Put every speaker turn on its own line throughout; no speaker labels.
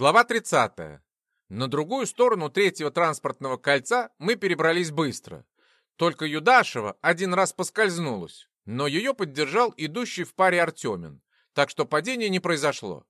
Глава 30. На другую сторону третьего транспортного кольца мы перебрались быстро. Только Юдашева один раз поскользнулась, но ее поддержал идущий в паре Артемин, так что падения не произошло.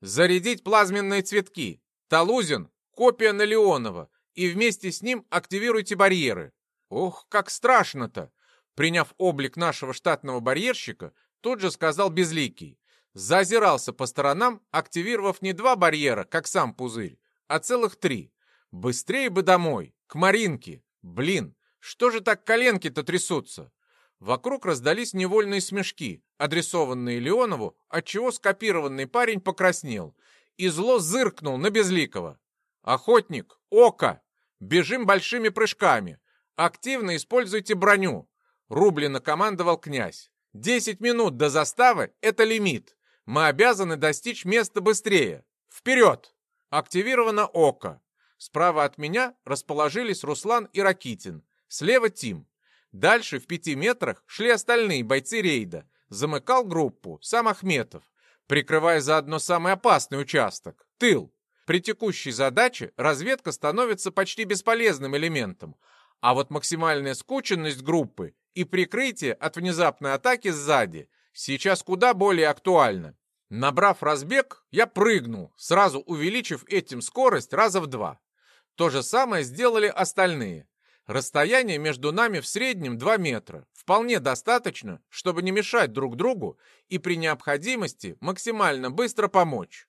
Зарядить плазменные цветки. Талузин, копия на Леонова, и вместе с ним активируйте барьеры. Ох, как страшно-то! Приняв облик нашего штатного барьерщика, тут же сказал Безликий. Зазирался по сторонам, активировав не два барьера, как сам пузырь, а целых три. Быстрее бы домой, к Маринке. Блин, что же так коленки-то трясутся? Вокруг раздались невольные смешки, адресованные Леонову, отчего скопированный парень покраснел и зло зыркнул на Безликого. «Охотник! Око! Бежим большими прыжками! Активно используйте броню!» Рублено командовал князь. «Десять минут до заставы — это лимит. Мы обязаны достичь места быстрее. Вперед! Активировано око. Справа от меня расположились Руслан и Ракитин. Слева Тим. Дальше в пяти метрах шли остальные бойцы рейда. Замыкал группу сам Ахметов, прикрывая заодно самый опасный участок — тыл. При текущей задаче разведка становится почти бесполезным элементом, а вот максимальная скученность группы и прикрытие от внезапной атаки сзади сейчас куда более актуально. Набрав разбег, я прыгнул, сразу увеличив этим скорость раза в два. То же самое сделали остальные. Расстояние между нами в среднем 2 метра. Вполне достаточно, чтобы не мешать друг другу и при необходимости максимально быстро помочь.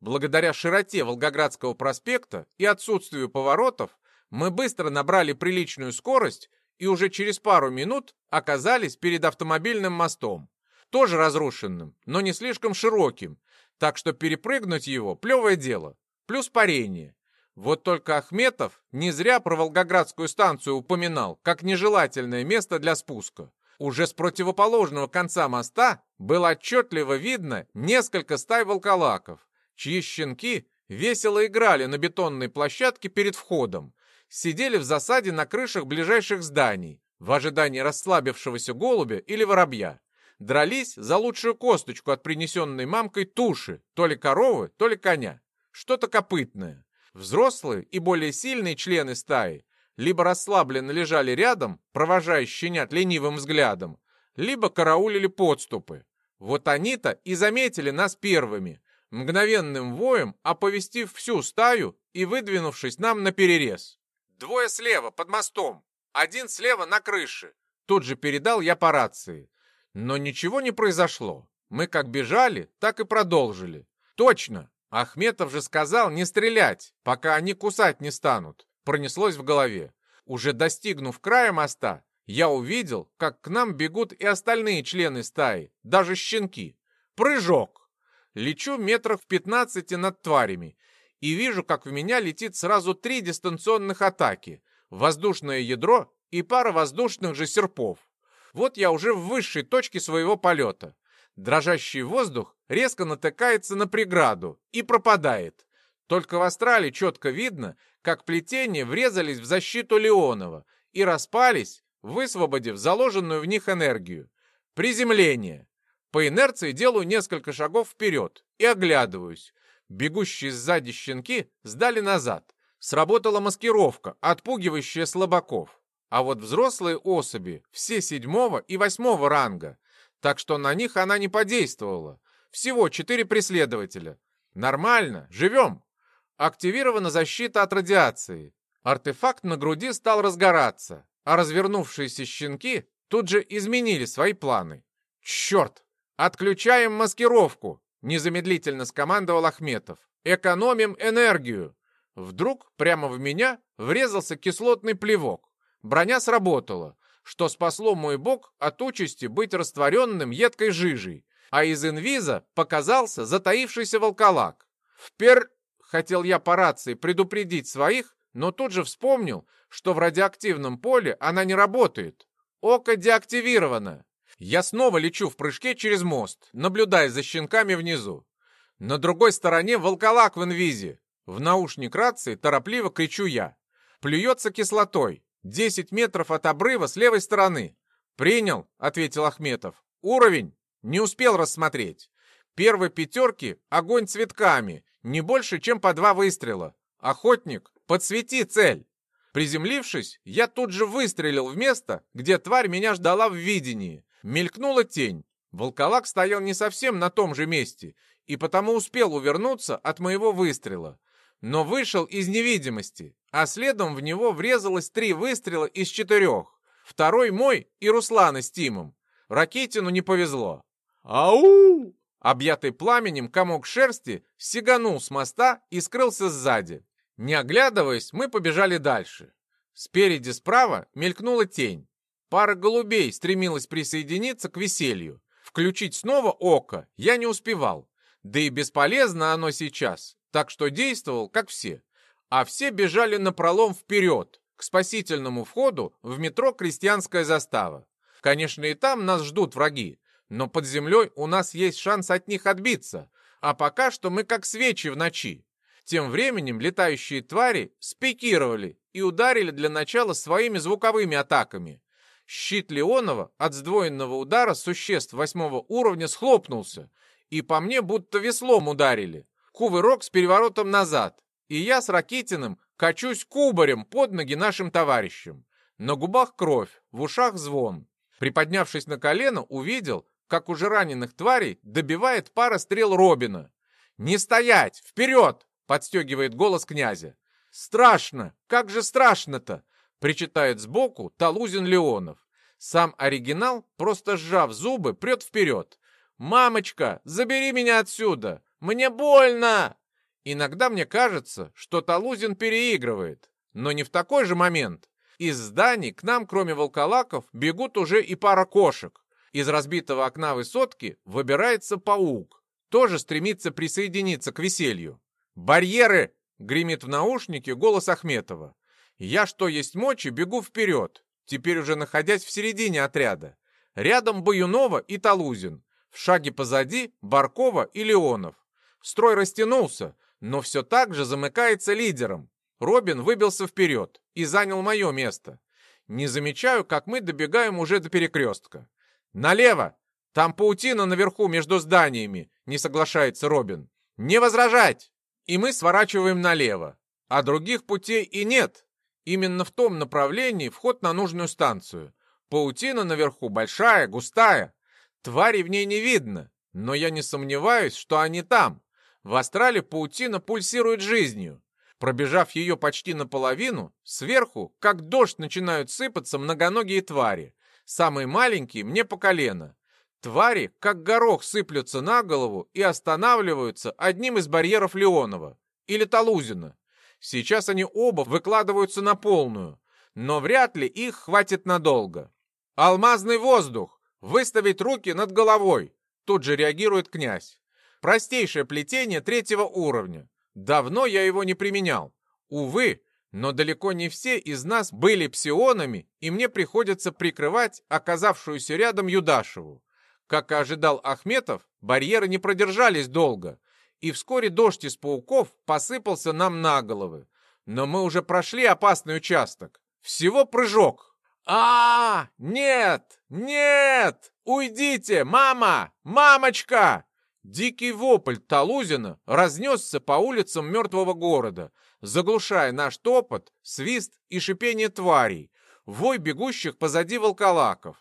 Благодаря широте Волгоградского проспекта и отсутствию поворотов мы быстро набрали приличную скорость и уже через пару минут оказались перед автомобильным мостом тоже разрушенным, но не слишком широким, так что перепрыгнуть его – плевое дело. Плюс парение. Вот только Ахметов не зря про Волгоградскую станцию упоминал, как нежелательное место для спуска. Уже с противоположного конца моста было отчетливо видно несколько стай волколаков, чьи щенки весело играли на бетонной площадке перед входом, сидели в засаде на крышах ближайших зданий в ожидании расслабившегося голубя или воробья дрались за лучшую косточку от принесенной мамкой туши, то ли коровы, то ли коня. Что-то копытное. Взрослые и более сильные члены стаи либо расслабленно лежали рядом, провожая щенят ленивым взглядом, либо караулили подступы. Вот они-то и заметили нас первыми, мгновенным воем оповестив всю стаю и выдвинувшись нам на перерез. «Двое слева, под мостом, один слева на крыше», тут же передал я по рации. Но ничего не произошло. Мы как бежали, так и продолжили. Точно, Ахметов же сказал не стрелять, пока они кусать не станут. Пронеслось в голове. Уже достигнув края моста, я увидел, как к нам бегут и остальные члены стаи, даже щенки. Прыжок! Лечу метров в пятнадцати над тварями и вижу, как в меня летит сразу три дистанционных атаки, воздушное ядро и пара воздушных же серпов. Вот я уже в высшей точке своего полета. Дрожащий воздух резко натыкается на преграду и пропадает. Только в астрале четко видно, как плетения врезались в защиту Леонова и распались, высвободив заложенную в них энергию. Приземление. По инерции делаю несколько шагов вперед и оглядываюсь. Бегущие сзади щенки сдали назад. Сработала маскировка, отпугивающая слабаков. А вот взрослые особи все седьмого и восьмого ранга, так что на них она не подействовала. Всего четыре преследователя. Нормально, живем. Активирована защита от радиации. Артефакт на груди стал разгораться, а развернувшиеся щенки тут же изменили свои планы. «Черт! Отключаем маскировку!» — незамедлительно скомандовал Ахметов. «Экономим энергию!» Вдруг прямо в меня врезался кислотный плевок. Броня сработала, что спасло мой бок от участи быть растворенным едкой жижей, а из инвиза показался затаившийся волколак. Впер... Хотел я по рации предупредить своих, но тут же вспомнил, что в радиоактивном поле она не работает. Око деактивировано. Я снова лечу в прыжке через мост, наблюдая за щенками внизу. На другой стороне волколак в инвизе. В наушник рации торопливо кричу я. Плюется кислотой. Десять метров от обрыва с левой стороны. Принял, ответил Ахметов. Уровень? Не успел рассмотреть. Первой пятерки огонь цветками. Не больше, чем по два выстрела. Охотник, подсвети цель. Приземлившись, я тут же выстрелил в место, где тварь меня ждала в видении. Мелькнула тень. Волколак стоял не совсем на том же месте, и потому успел увернуться от моего выстрела. Но вышел из невидимости, а следом в него врезалось три выстрела из четырех. Второй мой и Руслана с Тимом. Ракетину не повезло. «Ау!» Объятый пламенем комок шерсти сиганул с моста и скрылся сзади. Не оглядываясь, мы побежали дальше. Спереди справа мелькнула тень. Пара голубей стремилась присоединиться к веселью. Включить снова око я не успевал. Да и бесполезно оно сейчас, так что действовал, как все. А все бежали напролом вперед, к спасительному входу в метро «Крестьянская застава». Конечно, и там нас ждут враги, но под землей у нас есть шанс от них отбиться, а пока что мы как свечи в ночи. Тем временем летающие твари спикировали и ударили для начала своими звуковыми атаками. Щит Леонова от сдвоенного удара существ восьмого уровня схлопнулся, и по мне будто веслом ударили. Кувырок с переворотом назад, и я с Ракитиным качусь кубарем под ноги нашим товарищам. На губах кровь, в ушах звон. Приподнявшись на колено, увидел, как уже раненых тварей добивает пара стрел Робина. «Не стоять! Вперед!» — подстегивает голос князя. «Страшно! Как же страшно-то!» — причитает сбоку Талузин Леонов. Сам оригинал, просто сжав зубы, прет вперед. «Мамочка, забери меня отсюда! Мне больно!» Иногда мне кажется, что Талузин переигрывает, но не в такой же момент. Из зданий к нам, кроме волколаков, бегут уже и пара кошек. Из разбитого окна высотки выбирается паук. Тоже стремится присоединиться к веселью. «Барьеры!» — гремит в наушнике голос Ахметова. Я, что есть мочи, бегу вперед, теперь уже находясь в середине отряда. Рядом Баюнова и Талузин. В шаге позади Баркова и Леонов. Строй растянулся, но все так же замыкается лидером. Робин выбился вперед и занял мое место. Не замечаю, как мы добегаем уже до перекрестка. «Налево! Там паутина наверху между зданиями!» — не соглашается Робин. «Не возражать!» И мы сворачиваем налево. А других путей и нет. Именно в том направлении вход на нужную станцию. Паутина наверху большая, густая. Твари в ней не видно, но я не сомневаюсь, что они там. В астрале паутина пульсирует жизнью. Пробежав ее почти наполовину, сверху, как дождь, начинают сыпаться многоногие твари. Самые маленькие мне по колено. Твари, как горох, сыплются на голову и останавливаются одним из барьеров Леонова или Талузина. Сейчас они оба выкладываются на полную, но вряд ли их хватит надолго. Алмазный воздух! Выставить руки над головой. Тут же реагирует князь. Простейшее плетение третьего уровня. Давно я его не применял. Увы, но далеко не все из нас были псионами, и мне приходится прикрывать оказавшуюся рядом Юдашеву. Как и ожидал Ахметов, барьеры не продержались долго, и вскоре дождь из пауков посыпался нам на головы. Но мы уже прошли опасный участок. Всего прыжок, а, Нет! Нет! Уйдите! Мама! Мамочка!» Дикий вопль Талузина разнесся по улицам мертвого города, заглушая наш топот, свист и шипение тварей, вой бегущих позади волколаков.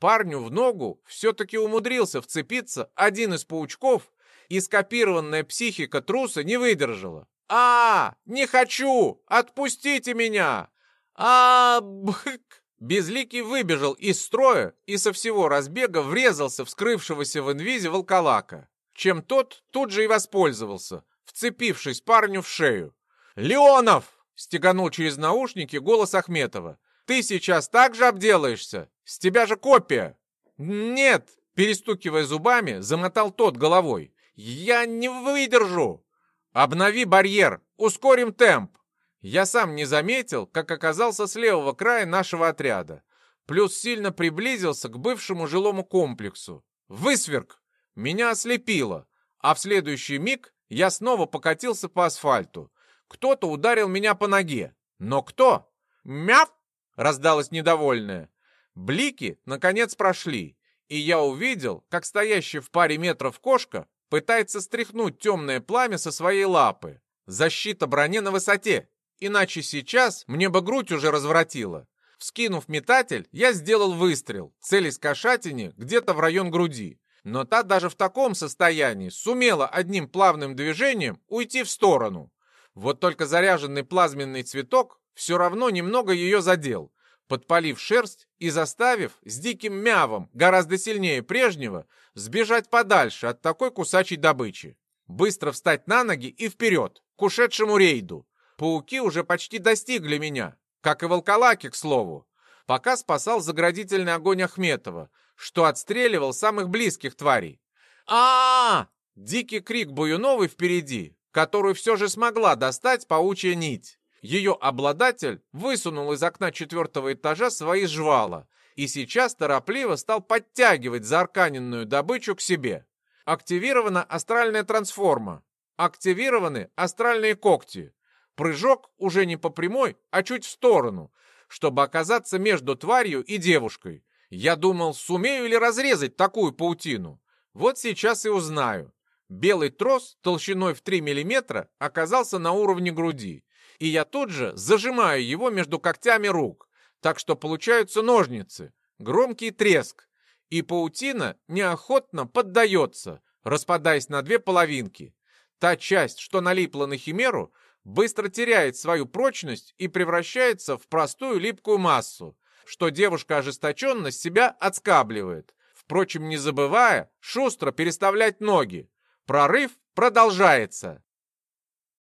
Парню в ногу все-таки умудрился вцепиться один из паучков, и скопированная психика труса не выдержала. «А, не хочу! Отпустите меня! А, бхк!» Безликий выбежал из строя и со всего разбега врезался в скрывшегося в инвизе волколака, чем тот тут же и воспользовался, вцепившись парню в шею. «Леонов!» — стеганул через наушники голос Ахметова. «Ты сейчас так же обделаешься? С тебя же копия!» «Нет!» — перестукивая зубами, замотал тот головой. «Я не выдержу!» «Обнови барьер! Ускорим темп!» Я сам не заметил, как оказался с левого края нашего отряда. Плюс сильно приблизился к бывшему жилому комплексу. Высверк! Меня ослепило, а в следующий миг я снова покатился по асфальту. Кто-то ударил меня по ноге. Но кто? Мяв! Раздалось недовольное. Блики, наконец, прошли, и я увидел, как стоящая в паре метров кошка пытается стряхнуть темное пламя со своей лапы. Защита брони на высоте, иначе сейчас мне бы грудь уже разворотила. Вскинув метатель, я сделал выстрел, целясь кошатине где-то в район груди. Но та даже в таком состоянии сумела одним плавным движением уйти в сторону. Вот только заряженный плазменный цветок все равно немного ее задел, подпалив шерсть и заставив с диким мявом, гораздо сильнее прежнего, сбежать подальше от такой кусачей добычи. Быстро встать на ноги и вперед, к ушедшему рейду. Пауки уже почти достигли меня, как и волколаки, к слову. Пока спасал заградительный огонь Ахметова, что отстреливал самых близких тварей. а, -а, -а Дикий крик Буюновой впереди, которую все же смогла достать паучья нить. Ее обладатель высунул из окна четвертого этажа свои жвала и сейчас торопливо стал подтягивать заарканенную добычу к себе. Активирована астральная трансформа. Активированы астральные когти. Прыжок уже не по прямой, а чуть в сторону, чтобы оказаться между тварью и девушкой. Я думал, сумею ли разрезать такую паутину. Вот сейчас и узнаю. Белый трос толщиной в 3 мм оказался на уровне груди, и я тут же зажимаю его между когтями рук, так что получаются ножницы, громкий треск, и паутина неохотно поддается, распадаясь на две половинки. Та часть, что налипла на химеру, быстро теряет свою прочность и превращается в простую липкую массу, что девушка ожесточенно себя отскабливает, впрочем, не забывая шустро переставлять ноги. Прорыв продолжается.